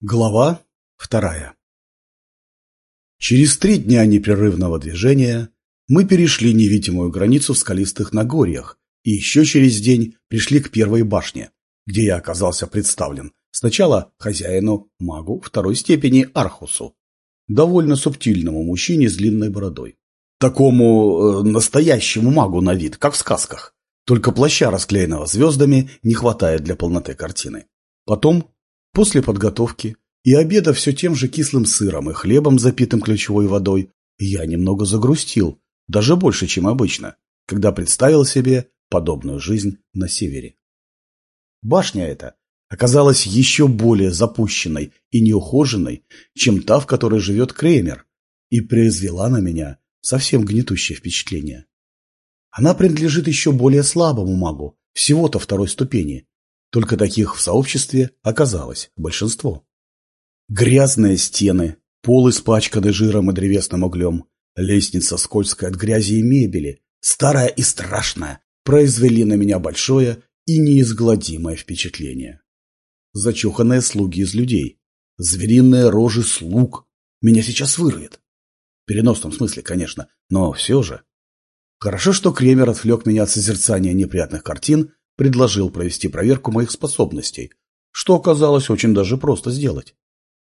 Глава вторая Через три дня непрерывного движения мы перешли невидимую границу в скалистых Нагорьях и еще через день пришли к первой башне, где я оказался представлен сначала хозяину, магу второй степени Архусу, довольно субтильному мужчине с длинной бородой. Такому э, настоящему магу на вид, как в сказках. Только плаща, расклеенного звездами, не хватает для полноты картины. Потом После подготовки и обеда все тем же кислым сыром и хлебом, запитым ключевой водой, я немного загрустил, даже больше, чем обычно, когда представил себе подобную жизнь на севере. Башня эта оказалась еще более запущенной и неухоженной, чем та, в которой живет Креймер, и произвела на меня совсем гнетущее впечатление. Она принадлежит еще более слабому магу, всего-то второй ступени, только таких в сообществе оказалось большинство. Грязные стены, пол испачканный жиром и древесным углем, лестница скользкая от грязи и мебели, старая и страшная, произвели на меня большое и неизгладимое впечатление. Зачуханные слуги из людей, звериные рожи слуг, меня сейчас вырвет. В переносном смысле, конечно, но все же. Хорошо, что Кремер отвлек меня от созерцания неприятных картин предложил провести проверку моих способностей, что оказалось очень даже просто сделать.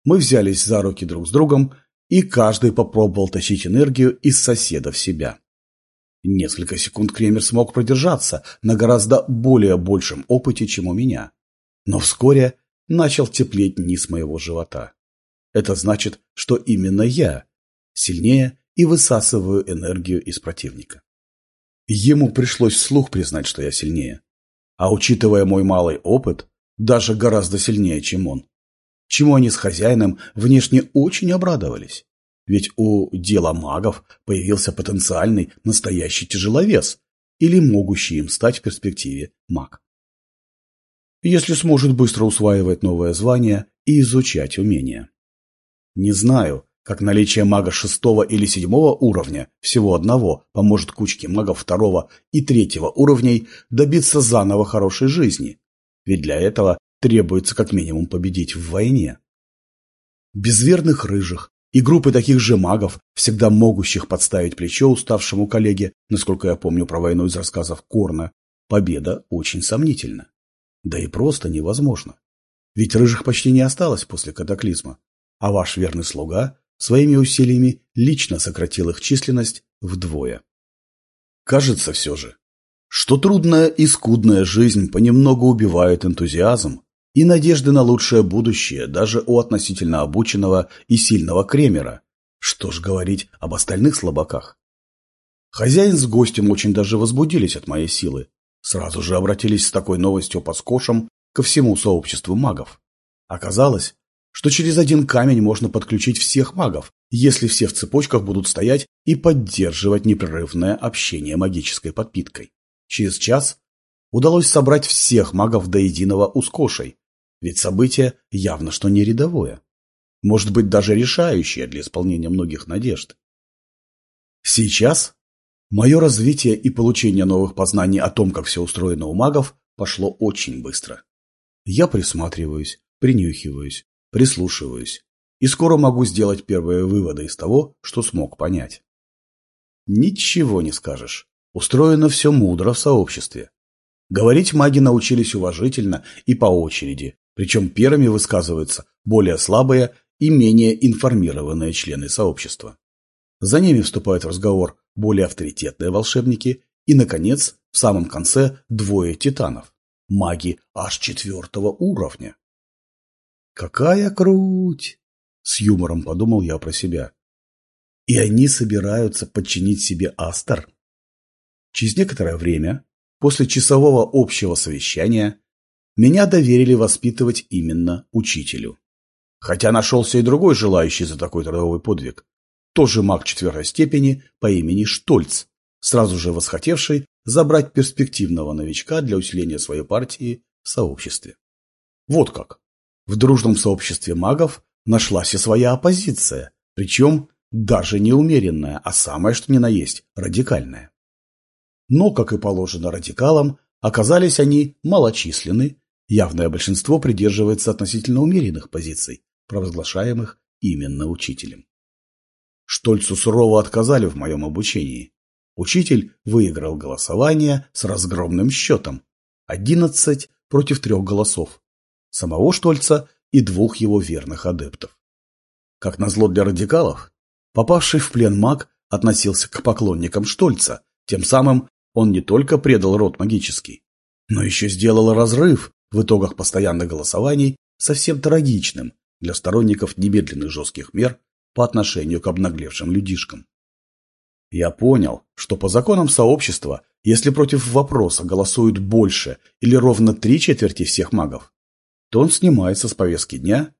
Мы взялись за руки друг с другом, и каждый попробовал тащить энергию из соседа в себя. Несколько секунд Кремер смог продержаться на гораздо более большем опыте, чем у меня. Но вскоре начал теплеть низ моего живота. Это значит, что именно я сильнее и высасываю энергию из противника. Ему пришлось вслух признать, что я сильнее. А учитывая мой малый опыт, даже гораздо сильнее, чем он. Чему они с хозяином внешне очень обрадовались. Ведь у дела магов появился потенциальный настоящий тяжеловес или могущий им стать в перспективе маг. Если сможет быстро усваивать новое звание и изучать умения. Не знаю, как наличие мага шестого или седьмого уровня, всего одного, поможет кучке магов второго и третьего уровней добиться заново хорошей жизни. Ведь для этого требуется как минимум победить в войне. Без верных рыжих и группы таких же магов, всегда могущих подставить плечо уставшему коллеге, насколько я помню про войну из рассказов Корна, победа очень сомнительна. Да и просто невозможно. Ведь рыжих почти не осталось после катаклизма, а ваш верный слуга своими усилиями лично сократил их численность вдвое. Кажется все же, что трудная и скудная жизнь понемногу убивает энтузиазм и надежды на лучшее будущее даже у относительно обученного и сильного кремера. Что ж говорить об остальных слабаках? Хозяин с гостем очень даже возбудились от моей силы. Сразу же обратились с такой новостью по скошам ко всему сообществу магов. Оказалось, что через один камень можно подключить всех магов, если все в цепочках будут стоять и поддерживать непрерывное общение магической подпиткой. Через час удалось собрать всех магов до единого ускошей, ведь событие явно что не рядовое. Может быть, даже решающее для исполнения многих надежд. Сейчас мое развитие и получение новых познаний о том, как все устроено у магов, пошло очень быстро. Я присматриваюсь, принюхиваюсь, прислушиваюсь и скоро могу сделать первые выводы из того, что смог понять. Ничего не скажешь. Устроено все мудро в сообществе. Говорить маги научились уважительно и по очереди, причем первыми высказываются более слабые и менее информированные члены сообщества. За ними вступают в разговор более авторитетные волшебники и, наконец, в самом конце двое титанов – маги аж четвертого уровня. Какая круть! С юмором подумал я про себя. И они собираются подчинить себе Астер. Через некоторое время, после часового общего совещания, меня доверили воспитывать именно учителю. Хотя нашелся и другой желающий за такой трудовой подвиг. Тоже маг четвертой степени по имени Штольц, сразу же восхотевший забрать перспективного новичка для усиления своей партии в сообществе. Вот как. В дружном сообществе магов нашлась и своя оппозиция, причем даже не умеренная, а самое что ни на есть радикальная. Но, как и положено радикалам, оказались они малочисленны, явное большинство придерживается относительно умеренных позиций, провозглашаемых именно учителем. Штольцу сурово отказали в моем обучении. Учитель выиграл голосование с разгромным счетом – 11 против трех голосов. Самого Штольца и двух его верных адептов. Как назло для радикалов, попавший в плен маг относился к поклонникам Штольца, тем самым он не только предал род магический, но еще сделал разрыв в итогах постоянных голосований совсем трагичным для сторонников немедленных жестких мер по отношению к обнаглевшим людишкам. Я понял, что по законам сообщества, если против вопроса голосуют больше или ровно три четверти всех магов, то он снимается с повестки дня,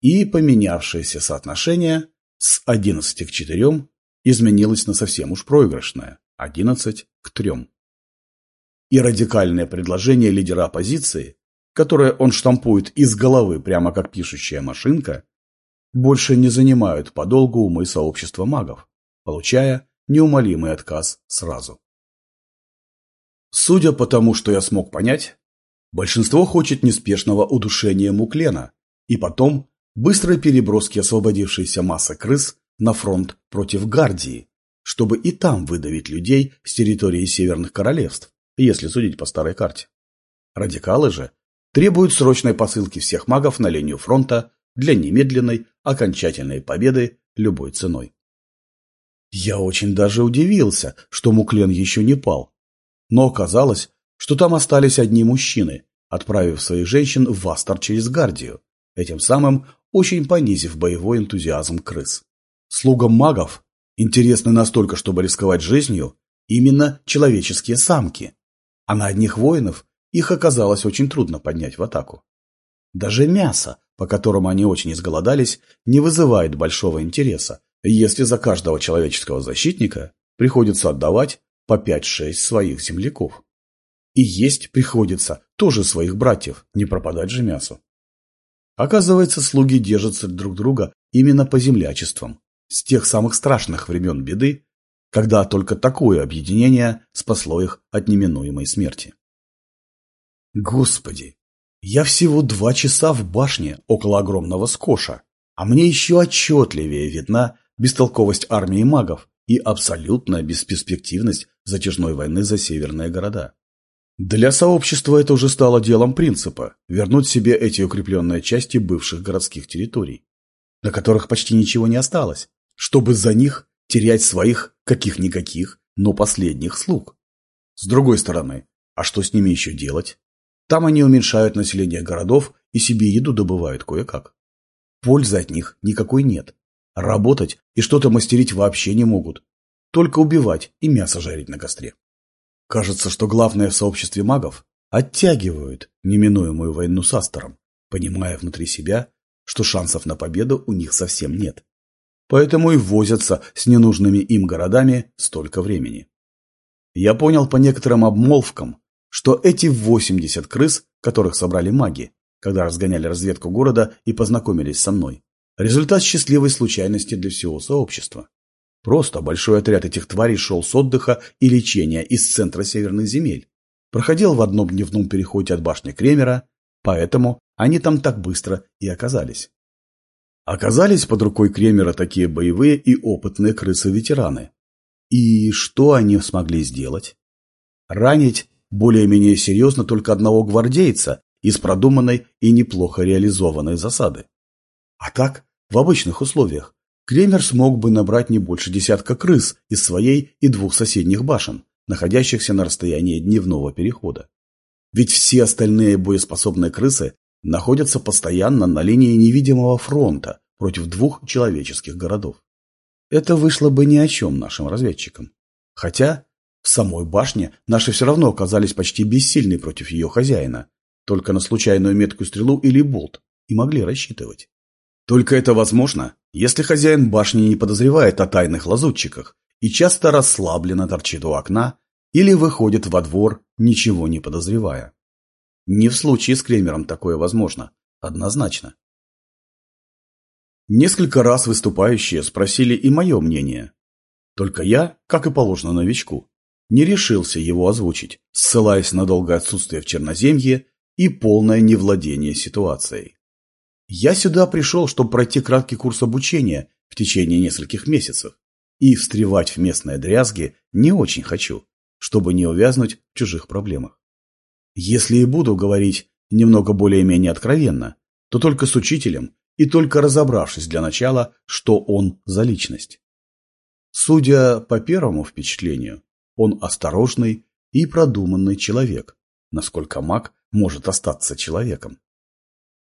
и поменявшееся соотношение с 11 к 4 изменилось на совсем уж проигрышное – 11 к 3. И радикальное предложение лидера оппозиции, которое он штампует из головы прямо как пишущая машинка, больше не занимают подолгу умы сообщества магов, получая неумолимый отказ сразу. Судя по тому, что я смог понять, большинство хочет неспешного удушения Муклена и потом быстрой переброски освободившейся массы крыс на фронт против Гардии, чтобы и там выдавить людей с территории Северных Королевств, если судить по старой карте. Радикалы же требуют срочной посылки всех магов на линию фронта для немедленной, окончательной победы любой ценой. Я очень даже удивился, что Муклен еще не пал. Но оказалось, что там остались одни мужчины, отправив своих женщин в Астор через Гардию, этим самым очень понизив боевой энтузиазм крыс. Слугам магов интересны настолько, чтобы рисковать жизнью, именно человеческие самки, а на одних воинов их оказалось очень трудно поднять в атаку. Даже мясо, по которому они очень изголодались, не вызывает большого интереса, если за каждого человеческого защитника приходится отдавать по 5-6 своих земляков. И есть приходится тоже своих братьев, не пропадать же мясу. Оказывается, слуги держатся друг друга именно по землячествам, с тех самых страшных времен беды, когда только такое объединение спасло их от неминуемой смерти. Господи, я всего два часа в башне около огромного скоша, а мне еще отчетливее видна бестолковость армии магов и абсолютная бесперспективность затяжной войны за северные города. Для сообщества это уже стало делом принципа – вернуть себе эти укрепленные части бывших городских территорий, на которых почти ничего не осталось, чтобы за них терять своих каких-никаких, но последних слуг. С другой стороны, а что с ними еще делать? Там они уменьшают население городов и себе еду добывают кое-как. Пользы от них никакой нет. Работать и что-то мастерить вообще не могут. Только убивать и мясо жарить на костре. Кажется, что главное в сообществе магов оттягивают неминуемую войну с Астером, понимая внутри себя, что шансов на победу у них совсем нет. Поэтому и возятся с ненужными им городами столько времени. Я понял по некоторым обмолвкам, что эти 80 крыс, которых собрали маги, когда разгоняли разведку города и познакомились со мной, Результат счастливой случайности для всего сообщества. Просто большой отряд этих тварей шел с отдыха и лечения из центра северных земель. Проходил в одном дневном переходе от башни Кремера, поэтому они там так быстро и оказались. Оказались под рукой Кремера такие боевые и опытные крысы-ветераны. И что они смогли сделать? Ранить более-менее серьезно только одного гвардейца из продуманной и неплохо реализованной засады. А так, в обычных условиях, Кремер смог бы набрать не больше десятка крыс из своей и двух соседних башен, находящихся на расстоянии дневного перехода. Ведь все остальные боеспособные крысы находятся постоянно на линии невидимого фронта против двух человеческих городов. Это вышло бы ни о чем нашим разведчикам. Хотя в самой башне наши все равно оказались почти бессильны против ее хозяина, только на случайную меткую стрелу или болт и могли рассчитывать. Только это возможно, если хозяин башни не подозревает о тайных лазутчиках и часто расслабленно торчит у окна или выходит во двор, ничего не подозревая. Не в случае с Кремером такое возможно, однозначно. Несколько раз выступающие спросили и мое мнение. Только я, как и положено новичку, не решился его озвучить, ссылаясь на долгое отсутствие в Черноземье и полное невладение ситуацией. Я сюда пришел, чтобы пройти краткий курс обучения в течение нескольких месяцев. И встревать в местные дрязги не очень хочу, чтобы не увязнуть в чужих проблемах. Если и буду говорить немного более-менее откровенно, то только с учителем и только разобравшись для начала, что он за личность. Судя по первому впечатлению, он осторожный и продуманный человек, насколько маг может остаться человеком.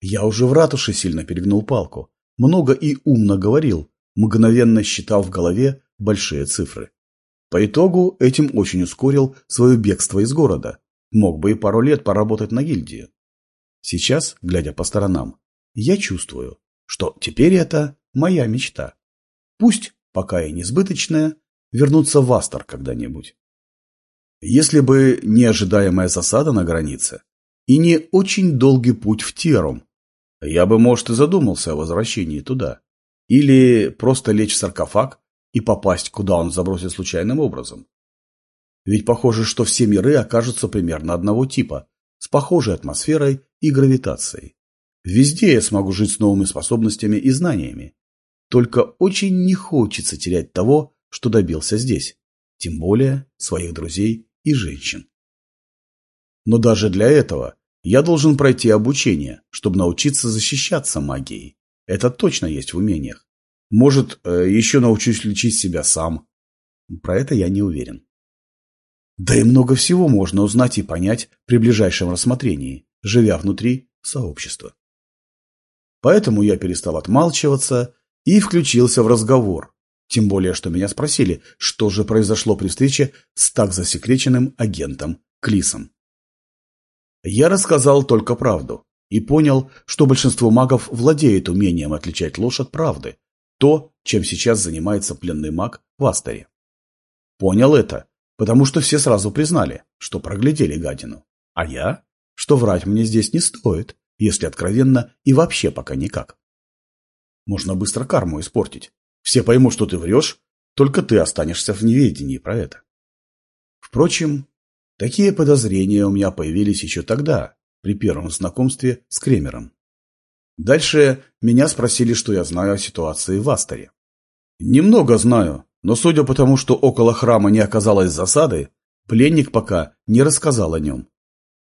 Я уже в ратуше сильно перегнул палку, много и умно говорил, мгновенно считал в голове большие цифры. По итогу этим очень ускорил свое бегство из города. Мог бы и пару лет поработать на гильдии. Сейчас, глядя по сторонам, я чувствую, что теперь это моя мечта. Пусть, пока и несбыточная, вернуться в Астор когда-нибудь. Если бы не ожидаемая засада на границе и не очень долгий путь в Терум, я бы, может, и задумался о возвращении туда. Или просто лечь в саркофаг и попасть, куда он забросит случайным образом. Ведь похоже, что все миры окажутся примерно одного типа, с похожей атмосферой и гравитацией. Везде я смогу жить с новыми способностями и знаниями. Только очень не хочется терять того, что добился здесь, тем более своих друзей и женщин. Но даже для этого я должен пройти обучение, чтобы научиться защищаться магией. Это точно есть в умениях. Может, э, еще научусь лечить себя сам. Про это я не уверен. Да и много всего можно узнать и понять при ближайшем рассмотрении, живя внутри сообщества. Поэтому я перестал отмалчиваться и включился в разговор, тем более, что меня спросили, что же произошло при встрече с так засекреченным агентом Клисом. Я рассказал только правду и понял, что большинство магов владеет умением отличать ложь от правды, то, чем сейчас занимается пленный маг в Астере. Понял это, потому что все сразу признали, что проглядели гадину. А я, что врать мне здесь не стоит, если откровенно и вообще пока никак. Можно быстро карму испортить. Все поймут, что ты врешь, только ты останешься в неведении про это. Впрочем, такие подозрения у меня появились еще тогда, при первом знакомстве с Кремером. Дальше меня спросили, что я знаю о ситуации в Астере. Немного знаю, но судя по тому, что около храма не оказалось засады, пленник пока не рассказал о нем.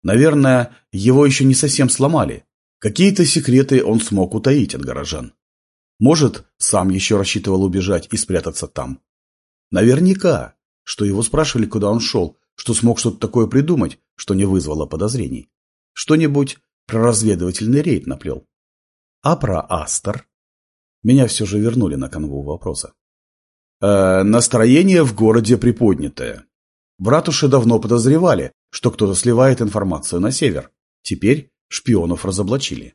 Наверное, его еще не совсем сломали. Какие-то секреты он смог утаить от горожан. Может, сам еще рассчитывал убежать и спрятаться там. Наверняка, что его спрашивали, куда он шел, что смог что-то такое придумать, что не вызвало подозрений. Что-нибудь про разведывательный рейд наплел. А про Астер? Меня все же вернули на канву вопроса. Э, настроение в городе приподнятое. В ратуше давно подозревали, что кто-то сливает информацию на север. Теперь шпионов разоблачили.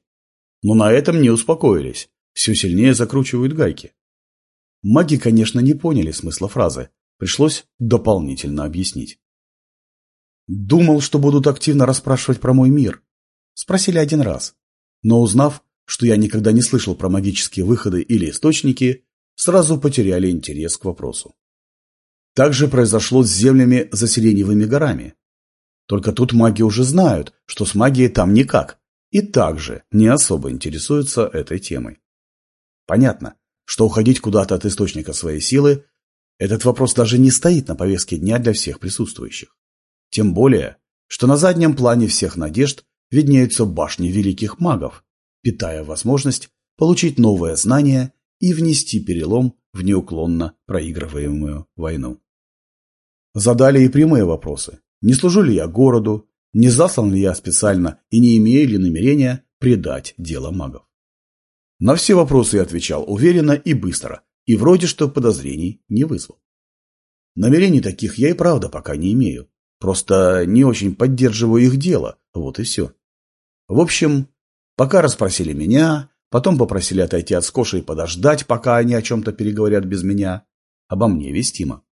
Но на этом не успокоились. Все сильнее закручивают гайки. Маги, конечно, не поняли смысла фразы. Пришлось дополнительно объяснить. Думал, что будут активно расспрашивать про мой мир. Спросили один раз. Но узнав, что я никогда не слышал про магические выходы или источники, сразу потеряли интерес к вопросу. Так же произошло с землями за Сиреневыми горами. Только тут маги уже знают, что с магией там никак, и также не особо интересуются этой темой. Понятно, что уходить куда-то от источника своей силы – этот вопрос даже не стоит на повестке дня для всех присутствующих. Тем более, что на заднем плане всех надежд виднеются башни великих магов, питая возможность получить новое знание и внести перелом в неуклонно проигрываемую войну. Задали и прямые вопросы. Не служу ли я городу, не заслан ли я специально и не имею ли намерения предать дело магов. На все вопросы я отвечал уверенно и быстро, и вроде что подозрений не вызвал. Намерений таких я и правда пока не имею, просто не очень поддерживаю их дело, вот и все. В общем, пока расспросили меня, Потом попросили отойти от Скоши и подождать, пока они о чем-то переговорят без меня. Обо мне вестимо.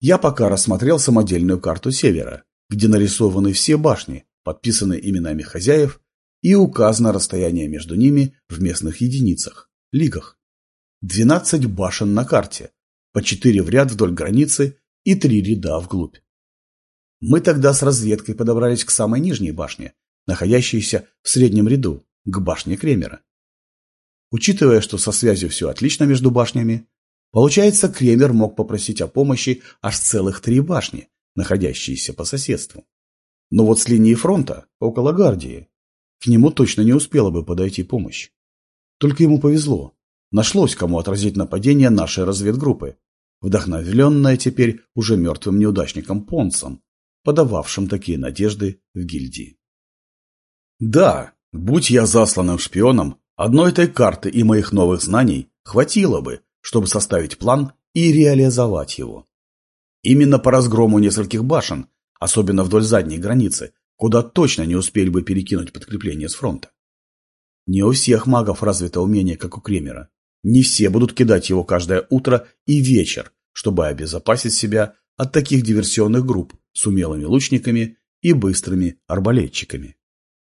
Я пока рассмотрел самодельную карту Севера, где нарисованы все башни, подписаны именами хозяев и указано расстояние между ними в местных единицах, лигах. Двенадцать башен на карте, по четыре в ряд вдоль границы и три ряда вглубь. Мы тогда с разведкой подобрались к самой нижней башне, находящейся в среднем ряду, к башне Кремера. Учитывая, что со связью все отлично между башнями, получается, Кремер мог попросить о помощи аж целых три башни, находящиеся по соседству. Но вот с линии фронта, около Гардии, к нему точно не успела бы подойти помощь. Только ему повезло. Нашлось, кому отразить нападение нашей разведгруппы, вдохновленная теперь уже мертвым неудачником Понсом, подававшим такие надежды в гильдии. Да, будь я засланным шпионом, одной этой карты и моих новых знаний хватило бы, чтобы составить план и реализовать его. Именно по разгрому нескольких башен, особенно вдоль задней границы, куда точно не успели бы перекинуть подкрепление с фронта. Не у всех магов развито умение, как у Кремера. Не все будут кидать его каждое утро и вечер, чтобы обезопасить себя от таких диверсионных групп с умелыми лучниками и быстрыми арбалетчиками,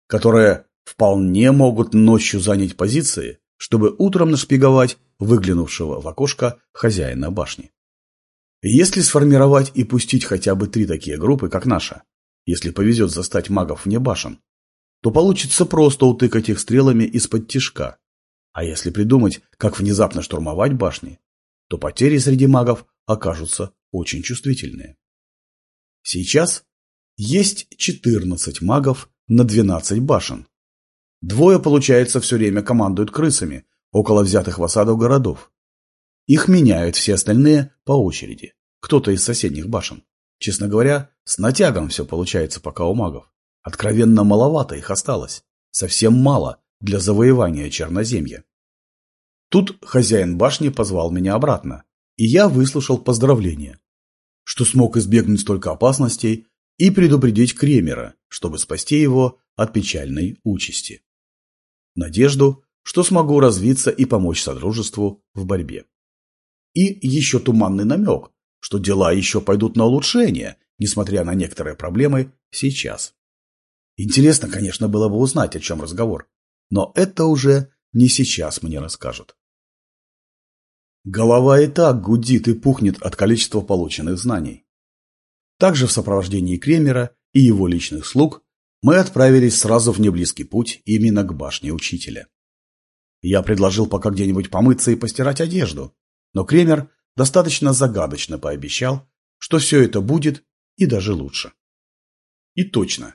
которые вполне могут ночью занять позиции, чтобы утром нашпиговать выглянувшего в окошко хозяина башни. Если сформировать и пустить хотя бы три такие группы, как наша, если повезет застать магов вне башен, то получится просто утыкать их стрелами из-под тишка. А если придумать, как внезапно штурмовать башни, то потери среди магов окажутся очень чувствительные. Сейчас есть 14 магов на 12 башен. Двое, получается, все время командуют крысами около взятых в осаду городов. Их меняют все остальные по очереди, кто-то из соседних башен. Честно говоря, с натягом все получается пока у магов. Откровенно маловато их осталось. Совсем мало для завоевания Черноземья. Тут хозяин башни позвал меня обратно, и я выслушал поздравления, что смог избегнуть столько опасностей и предупредить Кремера, чтобы спасти его от печальной участи. Надежду, что смогу развиться и помочь Содружеству в борьбе. И еще туманный намек, что дела еще пойдут на улучшение, несмотря на некоторые проблемы сейчас. Интересно, конечно, было бы узнать, о чем разговор, но это уже не сейчас мне расскажут. Голова и так гудит и пухнет от количества полученных знаний. Также в сопровождении Кремера и его личных слуг мы отправились сразу в неблизкий путь именно к башне учителя. Я предложил пока где-нибудь помыться и постирать одежду, но Кремер достаточно загадочно пообещал, что все это будет и даже лучше. И точно.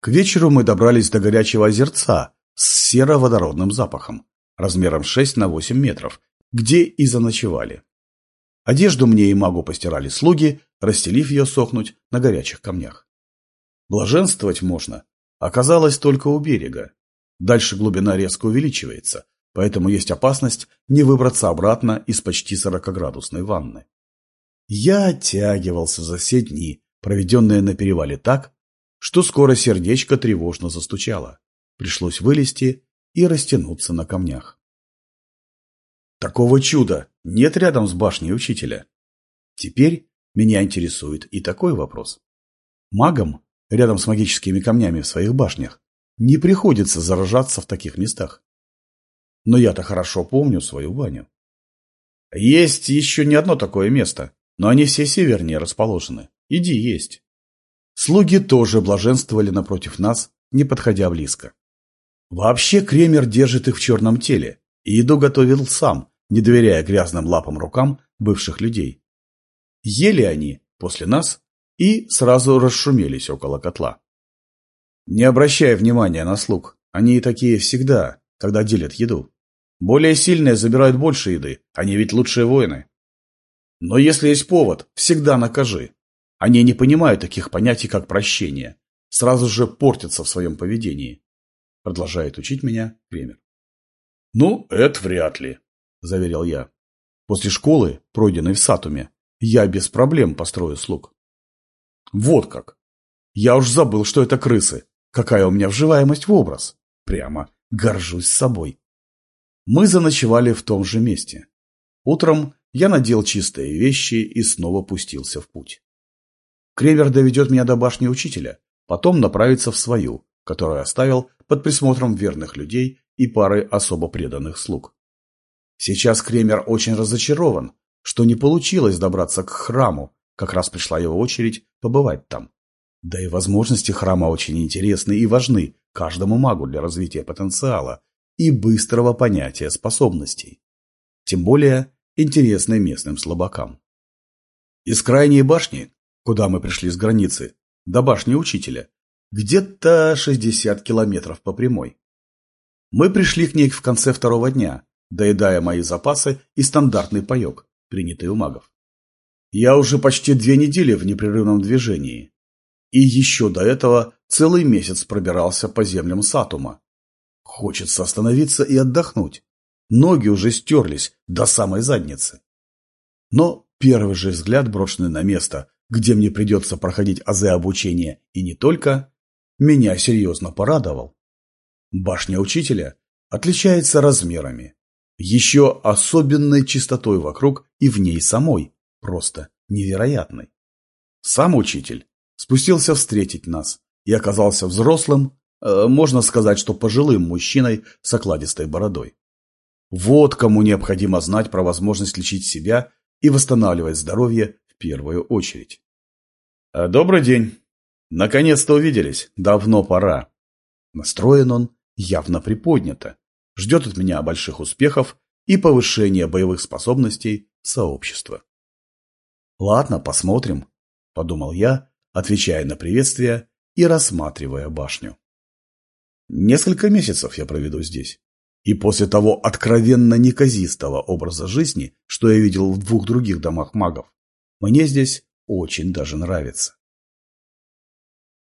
К вечеру мы добрались до горячего озерца с сероводородным запахом, размером 6 на 8 метров, где и заночевали. Одежду мне и магу постирали слуги, расстелив ее сохнуть на горячих камнях. Блаженствовать можно, оказалось только у берега. Дальше глубина резко увеличивается, поэтому есть опасность не выбраться обратно из почти 40-градусной ванны. Я оттягивался за все дни, проведенные на перевале так, что скоро сердечко тревожно застучало. Пришлось вылезти и растянуться на камнях. Такого чуда нет рядом с башней учителя. Теперь меня интересует и такой вопрос. Магам, рядом с магическими камнями в своих башнях, не приходится заражаться в таких местах. Но я-то хорошо помню свою баню. Есть еще не одно такое место, но они все севернее расположены. Иди есть. Слуги тоже блаженствовали напротив нас, не подходя близко. Вообще Кремер держит их в черном теле, и еду готовил сам, не доверяя грязным лапам рукам бывших людей. Ели они после нас и сразу расшумелись около котла. Не обращая внимания на слуг, они такие всегда, когда делят еду. Более сильные забирают больше еды, они ведь лучшие воины. Но если есть повод, всегда накажи. Они не понимают таких понятий, как прощение. Сразу же портятся в своем поведении. Продолжает учить меня Кремер. «Ну, это вряд ли», – заверил я. «После школы, пройденной в Сатуме, я без проблем построю слуг». «Вот как! Я уж забыл, что это крысы. Какая у меня вживаемость в образ. Прямо горжусь собой». Мы заночевали в том же месте. Утром я надел чистые вещи и снова пустился в путь. Кремер доведет меня до башни учителя, потом направится в свою, которую оставил под присмотром верных людей и пары особо преданных слуг. Сейчас Кремер очень разочарован, что не получилось добраться к храму, как раз пришла его очередь побывать там. Да и возможности храма очень интересны и важны каждому магу для развития потенциала, и быстрого понятия способностей. Тем более интересной местным слабакам. Из крайней башни, куда мы пришли с границы, до башни учителя, где-то 60 километров по прямой. Мы пришли к ней в конце второго дня, доедая мои запасы и стандартный паек, принятый у магов. Я уже почти две недели в непрерывном движении. И еще до этого целый месяц пробирался по землям Сатума. Хочется остановиться и отдохнуть. Ноги уже стерлись до самой задницы. Но первый же взгляд, брошенный на место, где мне придется проходить азы обучения и не только, меня серьезно порадовал. Башня учителя отличается размерами, еще особенной чистотой вокруг и в ней самой, просто невероятной. Сам учитель спустился встретить нас и оказался взрослым, э, можно сказать, что пожилым мужчиной с окладистой бородой. Вот кому необходимо знать про возможность лечить себя и восстанавливать здоровье в первую очередь. «Э, «Добрый день. Наконец-то увиделись. Давно пора». Настроен он явно приподнято. Ждет от меня больших успехов и повышения боевых способностей сообщества. «Ладно, посмотрим», – подумал я, отвечая на приветствие и рассматривая башню. Несколько месяцев я проведу здесь. И после того откровенно неказистого образа жизни, что я видел в двух других домах магов, мне здесь очень даже нравится.